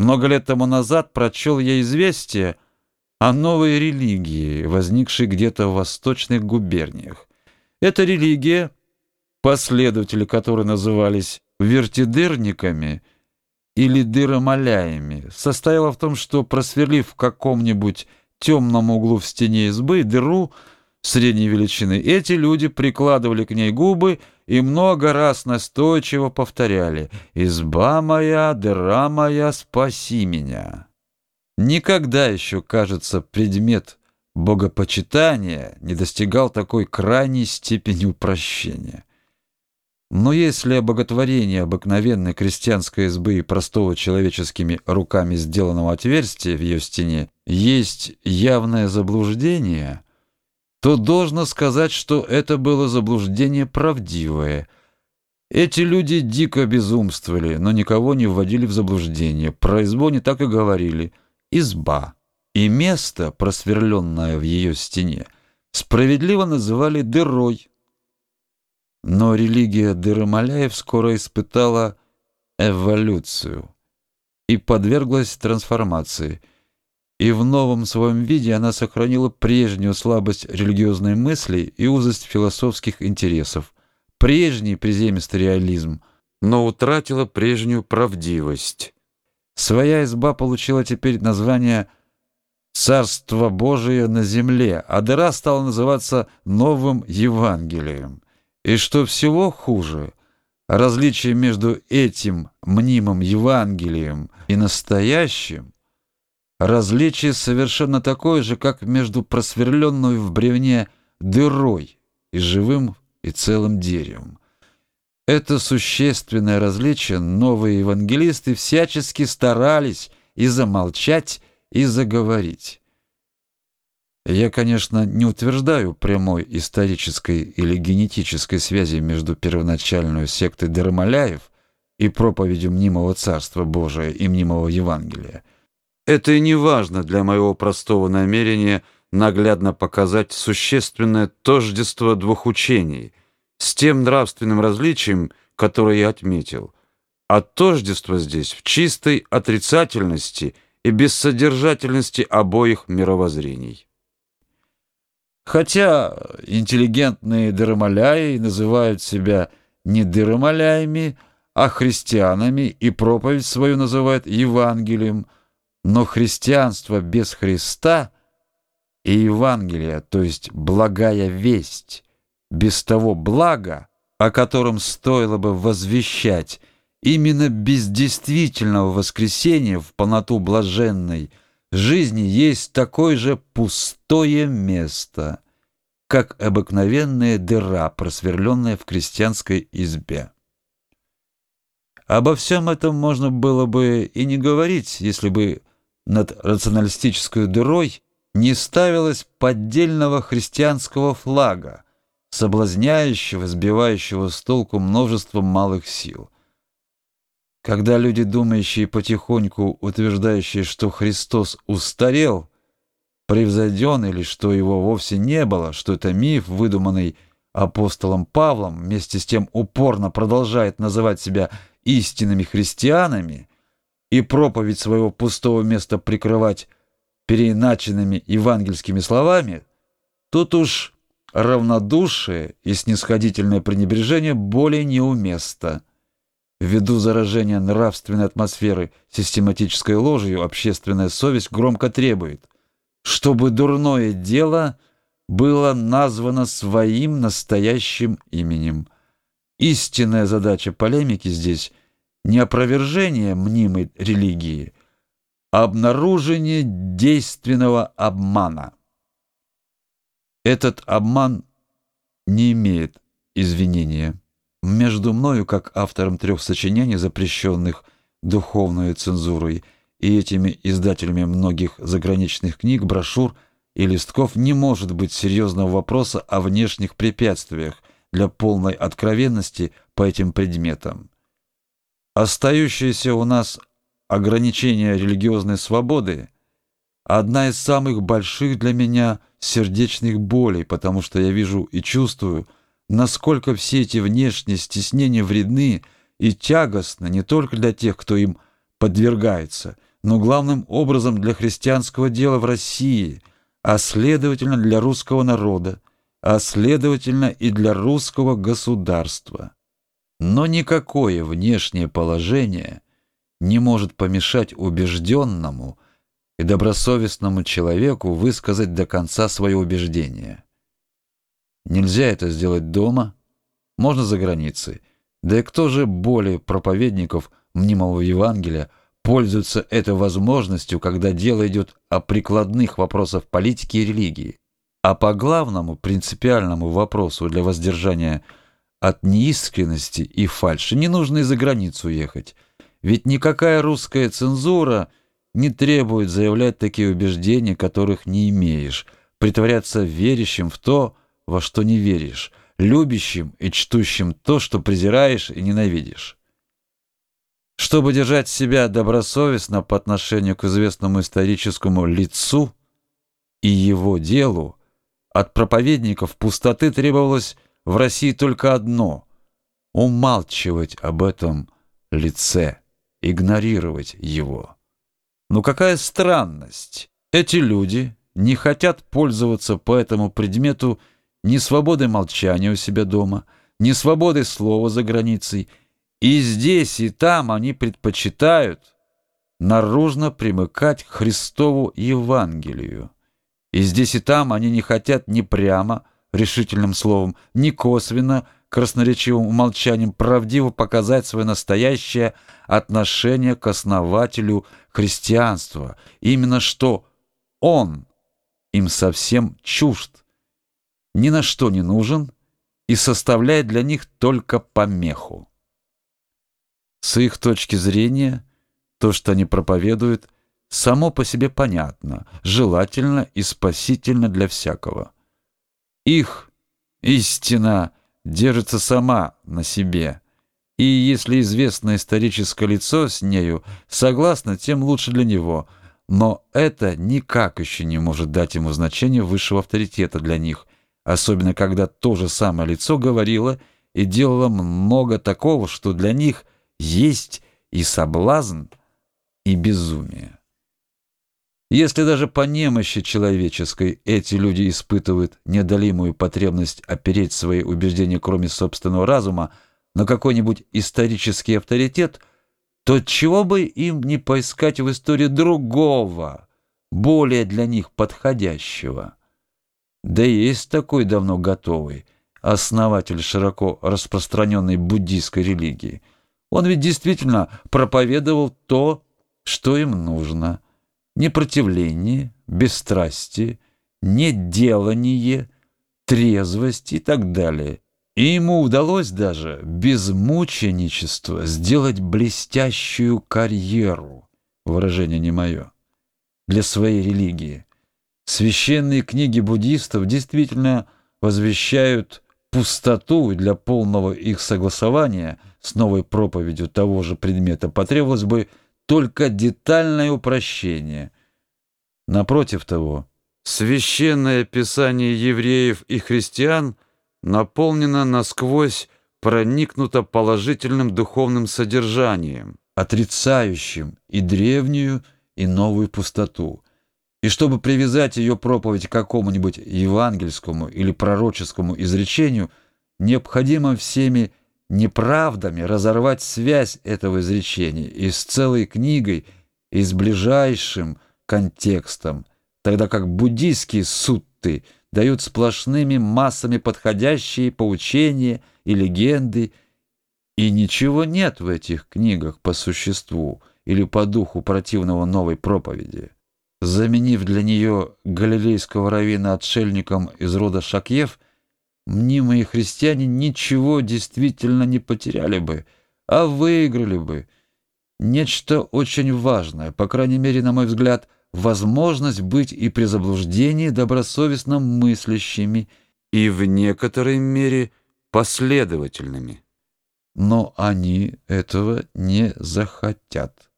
Много лет тому назад прочел я известие о новой религии, возникшей где-то в восточных губерниях. Эта религия, последователи которой назывались вертидырниками или дыромаляями, состояла в том, что, просверлив в каком-нибудь темном углу в стене избы дыру средней величины, эти люди прикладывали к ней губы и много раз настойчиво повторяли «Изба моя, дыра моя, спаси меня». Никогда еще, кажется, предмет богопочитания не достигал такой крайней степени упрощения. Но если обоготворение обыкновенной крестьянской избы и простого человеческими руками сделанного отверстия в ее стене есть явное заблуждение, то должно сказать, что это было заблуждение правдивое. Эти люди дико безумствовали, но никого не вводили в заблуждение. Про избу не так и говорили. Изба. И место, просверленное в ее стене, справедливо называли дырой. Но религия Дырымаляев скоро испытала эволюцию и подверглась трансформации. И в новом своем виде она сохранила прежнюю слабость религиозной мысли и узость философских интересов, прежний приземистый реализм, но утратила прежнюю правдивость. Своя изба получила теперь название «Царство Божие на земле», а дыра стала называться «Новым Евангелием». И что всего хуже, различие между этим мнимым Евангелием и настоящим, различие совершенно такое же, как между просверленной в бревне дырой и живым и целым деревом. Это существенное различие новые евангелисты всячески старались и замолчать, и заговорить. Я, конечно, не утверждаю прямой исторической или генетической связи между первоначальной сектой Дермаляев и проповедью мнимого Царства Божия и мнимого Евангелия. Это и не важно для моего простого намерения наглядно показать существенное тождество двух учений с тем нравственным различием, которое я отметил. А тождество здесь в чистой отрицательности и бессодержательности обоих мировоззрений. Хотя интеллигентные дыромаляи называют себя не дыромаляями, а христианами и проповедь свою называют Евангелием, но христианство без Христа и Евангелие, то есть благая весть, без того блага, о котором стоило бы возвещать, именно без действительного воскресения в полноту блаженной – жизни есть такое же пустое место, как обыкновенная дыра, просверленная в крестьянской избе. Обо всем этом можно было бы и не говорить, если бы над рационалистической дырой не ставилось поддельного христианского флага, соблазняющего, сбивающего с толку множеством малых сил. Когда люди, думающие потихоньку, утверждающие, что Христос устарел, превзойден или что его вовсе не было, что это миф, выдуманный апостолом Павлом, вместе с тем упорно продолжает называть себя истинными христианами и проповедь своего пустого места прикрывать переиначенными евангельскими словами, тут уж равнодушие и снисходительное пренебрежение более неуместно. Ввиду заражения нравственной атмосферы систематической ложью, общественная совесть громко требует, чтобы дурное дело было названо своим настоящим именем. Истинная задача полемики здесь не опровержение мнимой религии, а обнаружение действенного обмана. Этот обман не имеет извинения. Между мною, как автором трех сочинений, запрещенных духовной цензурой, и этими издателями многих заграничных книг, брошюр и листков не может быть серьезного вопроса о внешних препятствиях для полной откровенности по этим предметам. Остающееся у нас ограничение религиозной свободы – одна из самых больших для меня сердечных болей, потому что я вижу и чувствую – насколько все эти внешние стеснения вредны и тягостны не только для тех, кто им подвергается, но главным образом для христианского дела в России, а следовательно для русского народа, а следовательно и для русского государства. Но никакое внешнее положение не может помешать убежденному и добросовестному человеку высказать до конца свое убеждение. Нельзя это сделать дома, можно за границей. Да и кто же более проповедников мнимого Евангелия пользуется этой возможностью, когда дело идет о прикладных вопросах политики и религии? А по главному принципиальному вопросу для воздержания от неискренности и фальши не нужно и за границу ехать. Ведь никакая русская цензура не требует заявлять такие убеждения, которых не имеешь, притворяться верящим в то, во что не веришь, любящим и чтущим то, что презираешь и ненавидишь. Чтобы держать себя добросовестно по отношению к известному историческому лицу и его делу, от проповедников пустоты требовалось в России только одно — умалчивать об этом лице, игнорировать его. Но какая странность! Эти люди не хотят пользоваться по этому предмету ни свободой молчания у себя дома, ни свободой слова за границей, и здесь, и там они предпочитают наружно примыкать к Христову Евангелию. И здесь и там они не хотят ни прямо, решительным словом, ни косвенно, красноречивым умолчанием правдиво показать свое настоящее отношение к основателю христианства. Именно что он им совсем чужд, ни на что не нужен и составляет для них только помеху. С их точки зрения, то, что они проповедуют – само по себе понятно, желательно и спасительно для всякого. Их истина держится сама на себе, и если известное историческое лицо с нею согласно, тем лучше для него, но это никак еще не может дать ему значение высшего авторитета для них, особенно когда то же самое лицо говорило и делало много такого, что для них есть и соблазн, и безумие. Если даже по немощи человеческой эти люди испытывают неодолимую потребность опереть свои убеждения, кроме собственного разума, на какой-нибудь исторический авторитет, то чего бы им не поискать в истории другого, более для них подходящего? Да есть такой давно готовый, основатель широко распространенной буддийской религии. Он ведь действительно проповедовал то, что им нужно – непротивление, бесстрастие, неделание, трезвость и так далее. И ему удалось даже без мученичества сделать блестящую карьеру, выражение не мое, для своей религии. Священные книги буддистов действительно возвещают пустоту, для полного их согласования с новой проповедью того же предмета потребовалось бы только детальное упрощение. Напротив того, священное писание евреев и христиан наполнено насквозь проникнуто положительным духовным содержанием, отрицающим и древнюю, и новую пустоту. И чтобы привязать ее проповедь к какому-нибудь евангельскому или пророческому изречению, необходимо всеми неправдами разорвать связь этого изречения и с целой книгой, и с ближайшим контекстом, тогда как буддийские сутты дают сплошными массами подходящие поучения и легенды, и ничего нет в этих книгах по существу или по духу противного новой проповеди. Заменив для нее галилейского раввина отшельником из рода Шакьев – мнимые христиане ничего действительно не потеряли бы, а выиграли бы. Нечто очень важное, по крайней мере, на мой взгляд, возможность быть и при заблуждении добросовестно мыслящими, и в некоторой мере последовательными. Но они этого не захотят.